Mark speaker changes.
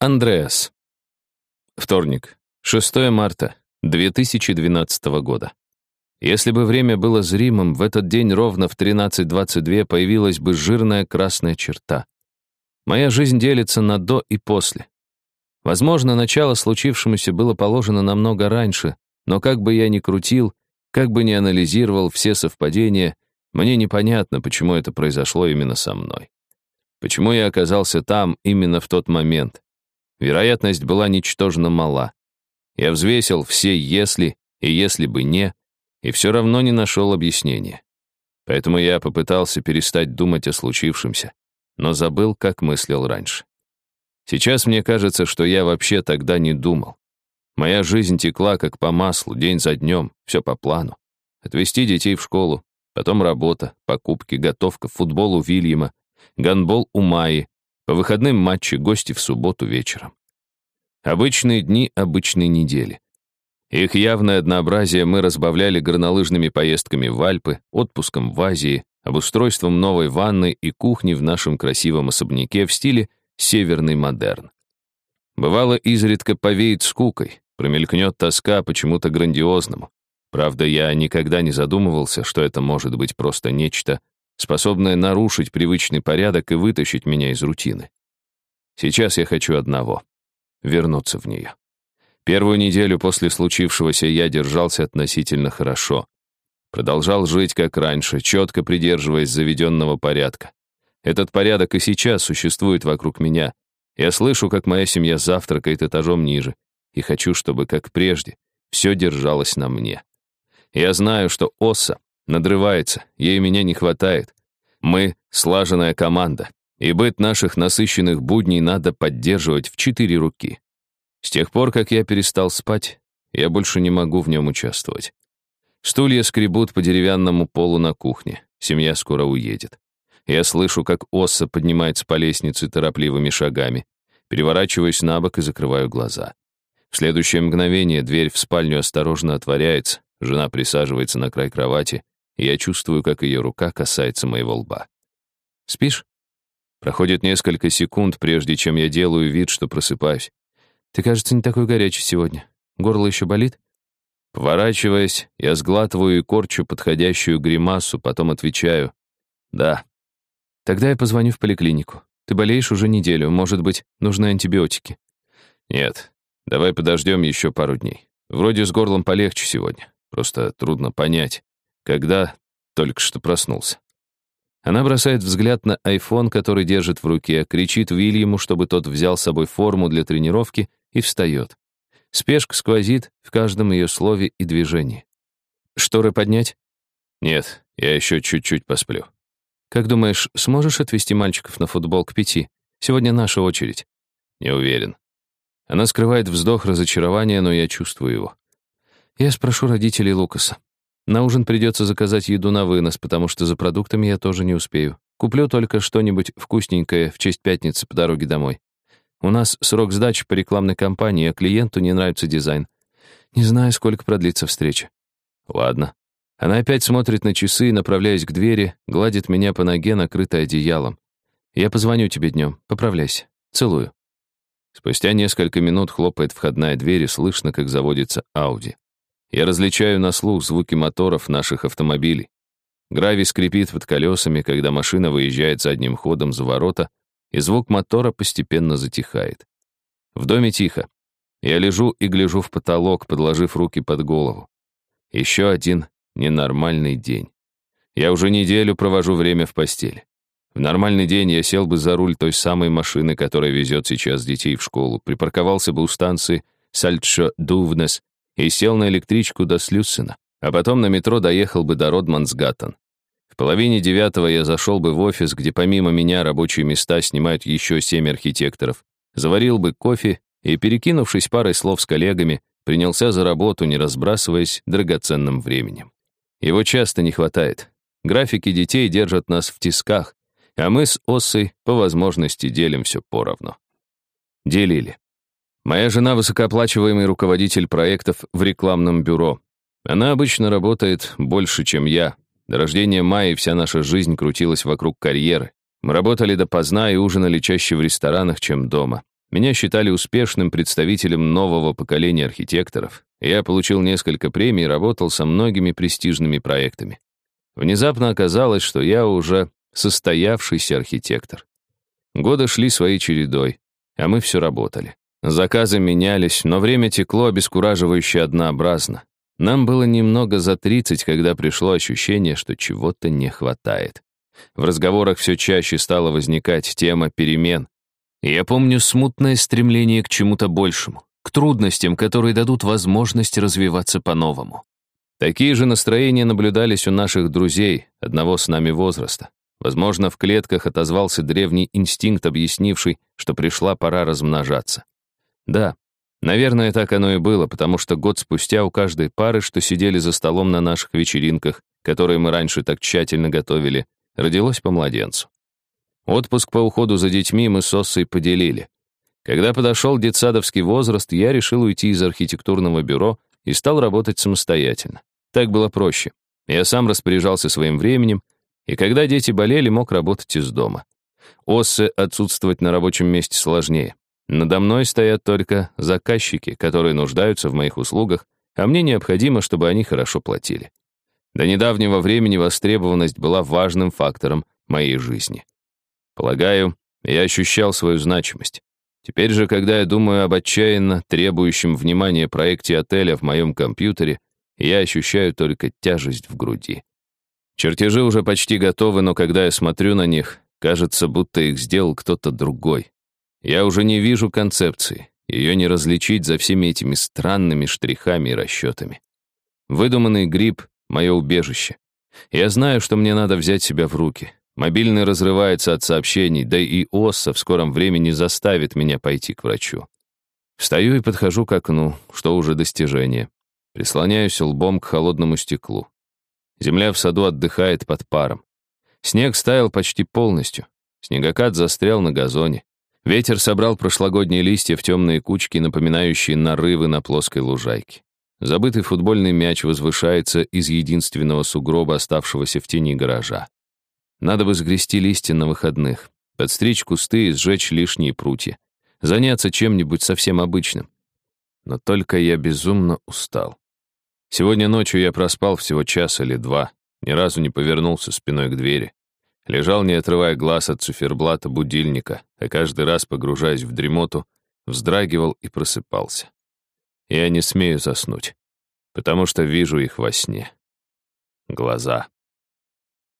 Speaker 1: Андреас. Вторник, 6 марта 2012 года. Если бы время было зримым, в этот день ровно в 13.22 появилась бы жирная красная черта. Моя жизнь делится на «до» и «после». Возможно, начало случившемуся было положено намного раньше, но как бы я ни крутил, как бы ни анализировал все совпадения, мне непонятно, почему это произошло именно со мной. Почему я оказался там именно в тот момент. Вероятность была ничтожно мала. Я взвесил все «если» и «если бы не», и все равно не нашел объяснения. Поэтому я попытался перестать думать о случившемся, но забыл, как мыслил раньше. Сейчас мне кажется, что я вообще тогда не думал. Моя жизнь текла как по маслу, день за днем, все по плану. Отвезти детей в школу, потом работа, покупки, готовка, футбол у Вильяма, гандбол у Майи, по выходным матчи, гости в субботу вечером. Обычные дни обычной недели. Их явное однообразие мы разбавляли горнолыжными поездками в Альпы, отпуском в Азии, обустройством новой ванны и кухни в нашем красивом особняке в стиле северный модерн. Бывало, изредка повеет скукой, промелькнет тоска почему-то грандиозному. Правда, я никогда не задумывался, что это может быть просто нечто, способное нарушить привычный порядок и вытащить меня из рутины. Сейчас я хочу одного — вернуться в нее. Первую неделю после случившегося я держался относительно хорошо. Продолжал жить как раньше, четко придерживаясь заведенного порядка. Этот порядок и сейчас существует вокруг меня. Я слышу, как моя семья завтракает этажом ниже, и хочу, чтобы, как прежде, все держалось на мне. Я знаю, что Оса надрывается, ей меня не хватает. Мы — слаженная команда, и быт наших насыщенных будней надо поддерживать в четыре руки. С тех пор, как я перестал спать, я больше не могу в нем участвовать. Стулья скребут по деревянному полу на кухне. Семья скоро уедет. Я слышу, как Осса поднимается по лестнице торопливыми шагами. Переворачиваюсь на бок и закрываю глаза. В следующее мгновение дверь в спальню осторожно отворяется, жена присаживается на край кровати, и я чувствую, как ее рука касается моего лба. «Спишь?» Проходит несколько секунд, прежде чем я делаю вид, что просыпаюсь. «Ты, кажется, не такой горячий сегодня. Горло еще болит?» Поворачиваясь, я сглатываю и корчу подходящую гримасу, потом отвечаю «Да». «Тогда я позвоню в поликлинику. Ты болеешь уже неделю, может быть, нужны антибиотики?» «Нет, давай подождем еще пару дней. Вроде с горлом полегче сегодня. Просто трудно понять, когда только что проснулся. Она бросает взгляд на айфон, который держит в руке, кричит Вильяму, чтобы тот взял с собой форму для тренировки, и встает. Спешка сквозит в каждом ее слове и движении. «Шторы поднять?» «Нет, я еще чуть-чуть посплю». «Как думаешь, сможешь отвезти мальчиков на футбол к пяти? Сегодня наша очередь». «Не уверен». Она скрывает вздох разочарования, но я чувствую его. Я спрошу родителей Лукаса. На ужин придется заказать еду на вынос, потому что за продуктами я тоже не успею. Куплю только что-нибудь вкусненькое в честь пятницы по дороге домой. У нас срок сдачи по рекламной кампании, а клиенту не нравится дизайн. Не знаю, сколько продлится встреча. Ладно. Она опять смотрит на часы, направляясь к двери, гладит меня по ноге, накрытой одеялом. Я позвоню тебе днем. Поправляйся. Целую. Спустя несколько минут хлопает входная дверь, и слышно, как заводится Ауди. Я различаю на слух звуки моторов наших автомобилей. Гравий скрипит под колесами, когда машина выезжает задним ходом за ворота, и звук мотора постепенно затихает. В доме тихо. Я лежу и гляжу в потолок, подложив руки под голову. Еще один ненормальный день. Я уже неделю провожу время в постели. В нормальный день я сел бы за руль той самой машины, которая везет сейчас детей в школу, припарковался бы у станции Сальтшо-Дувнес и сел на электричку до Слюссена, а потом на метро доехал бы до Родмансгаттен. В половине девятого я зашел бы в офис, где помимо меня рабочие места снимают еще семь архитекторов, заварил бы кофе и, перекинувшись парой слов с коллегами, принялся за работу, не разбрасываясь драгоценным временем. Его часто не хватает. Графики детей держат нас в тисках, а мы с Оссой по возможности делим все поровну. Делили. Моя жена — высокооплачиваемый руководитель проектов в рекламном бюро. Она обычно работает больше, чем я. До рождения Майи вся наша жизнь крутилась вокруг карьеры. Мы работали допоздна и ужинали чаще в ресторанах, чем дома. Меня считали успешным представителем нового поколения архитекторов. Я получил несколько премий и работал со многими престижными проектами. Внезапно оказалось, что я уже состоявшийся архитектор. Годы шли своей чередой, а мы все работали. Заказы менялись, но время текло обескураживающе однообразно. Нам было немного за 30, когда пришло ощущение, что чего-то не хватает. В разговорах все чаще стала возникать тема перемен. Я помню смутное стремление к чему-то большему, к трудностям, которые дадут возможность развиваться по-новому. Такие же настроения наблюдались у наших друзей, одного с нами возраста. Возможно, в клетках отозвался древний инстинкт, объяснивший, что пришла пора размножаться. Да, наверное, так оно и было, потому что год спустя у каждой пары, что сидели за столом на наших вечеринках, которые мы раньше так тщательно готовили, родилось по младенцу. Отпуск по уходу за детьми мы с Оссой поделили. Когда подошел детсадовский возраст, я решил уйти из архитектурного бюро и стал работать самостоятельно. Так было проще. Я сам распоряжался своим временем, и когда дети болели, мог работать из дома. Оссе отсутствовать на рабочем месте сложнее. Надо мной стоят только заказчики, которые нуждаются в моих услугах, а мне необходимо, чтобы они хорошо платили. До недавнего времени востребованность была важным фактором моей жизни. Полагаю, я ощущал свою значимость. Теперь же, когда я думаю об отчаянно требующем внимания проекте отеля в моем компьютере, я ощущаю только тяжесть в груди. Чертежи уже почти готовы, но когда я смотрю на них, кажется, будто их сделал кто-то другой. Я уже не вижу концепции, ее не различить за всеми этими странными штрихами и расчетами. Выдуманный гриб — мое убежище. Я знаю, что мне надо взять себя в руки. Мобильный разрывается от сообщений, да и ОСА в скором времени заставит меня пойти к врачу. Встаю и подхожу к окну, что уже достижение. Прислоняюсь лбом к холодному стеклу. Земля в саду отдыхает под паром. Снег стаял почти полностью. Снегокат застрял на газоне. Ветер собрал прошлогодние листья в темные кучки, напоминающие нарывы на плоской лужайке. Забытый футбольный мяч возвышается из единственного сугроба, оставшегося в тени гаража. Надо бы сгрести листья на выходных, подстричь кусты и сжечь лишние прутья. Заняться чем-нибудь совсем обычным. Но только я безумно устал. Сегодня ночью я проспал всего час или два, ни разу не повернулся спиной к двери. Лежал, не отрывая глаз от циферблата будильника, а каждый раз, погружаясь в дремоту, вздрагивал и просыпался. Я не смею заснуть, потому что вижу их во сне. Глаза.